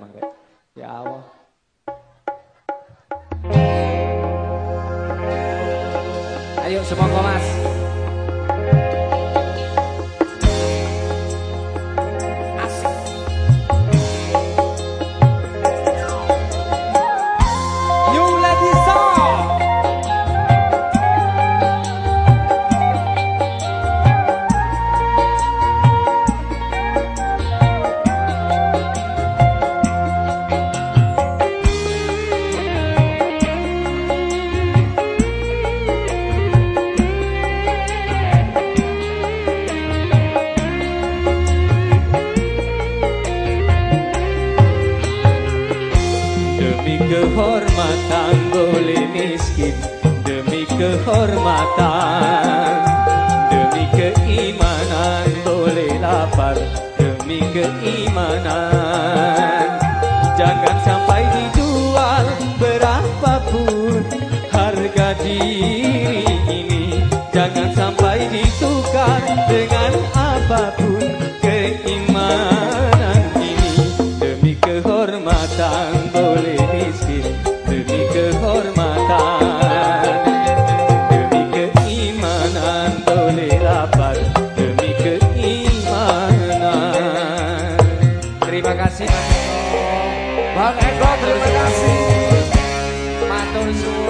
mangga. Ya Allah. Kehormatan. Demi keimanan boleh lapar demi keimanan. Jangan sampai dijual berapapun harga diri ini. Jangan sampai ditukar dengan apa pun keimanan ini. Demi kehormatan Bang Eko terima kasih. Matur suwun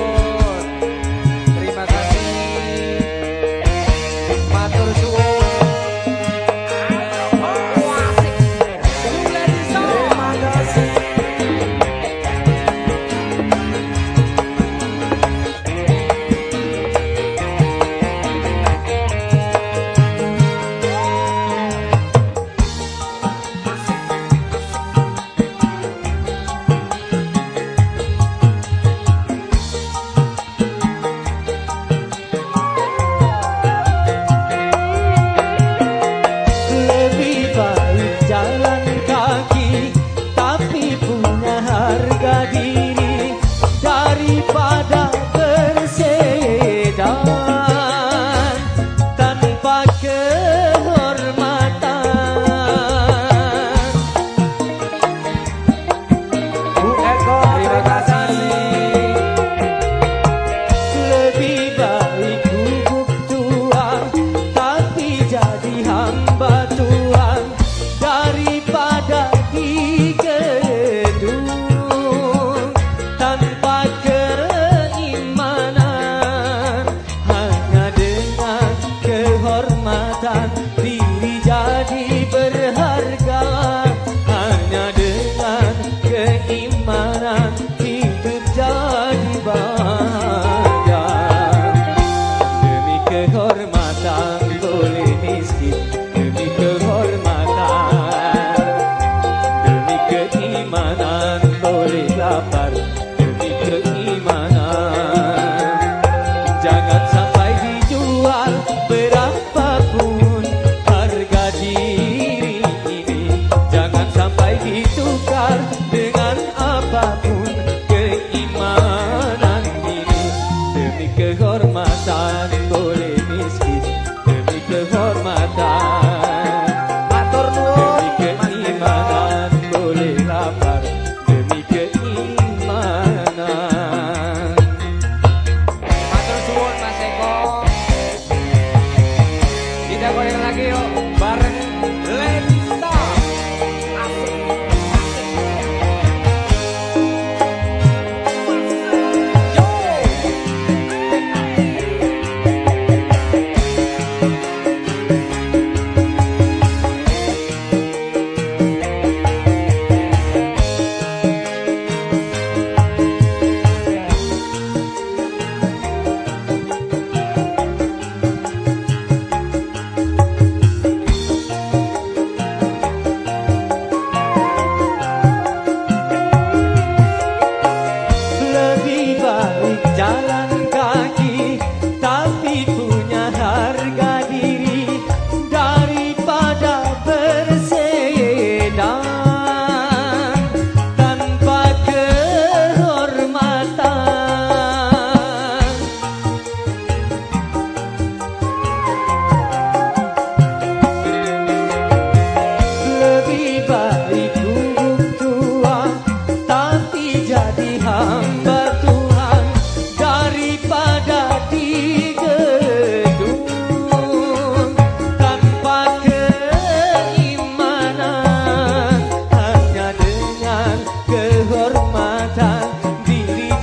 gorma sanitole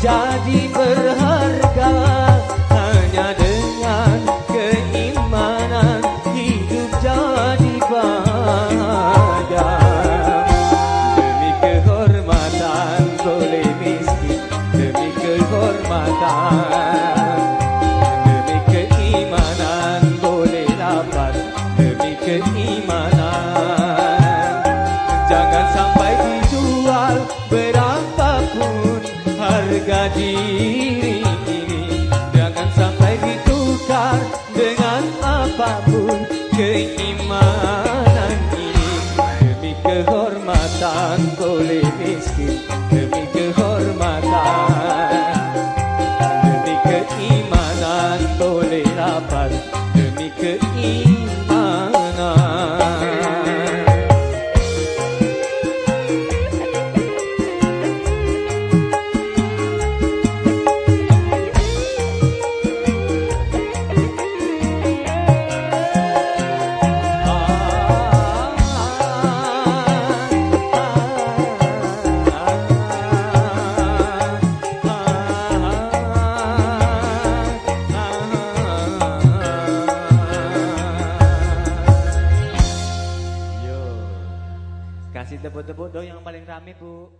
jadi berharga miskin demi kehormatan demi keimanan boleh lapar demi keimanan Rame, Bu.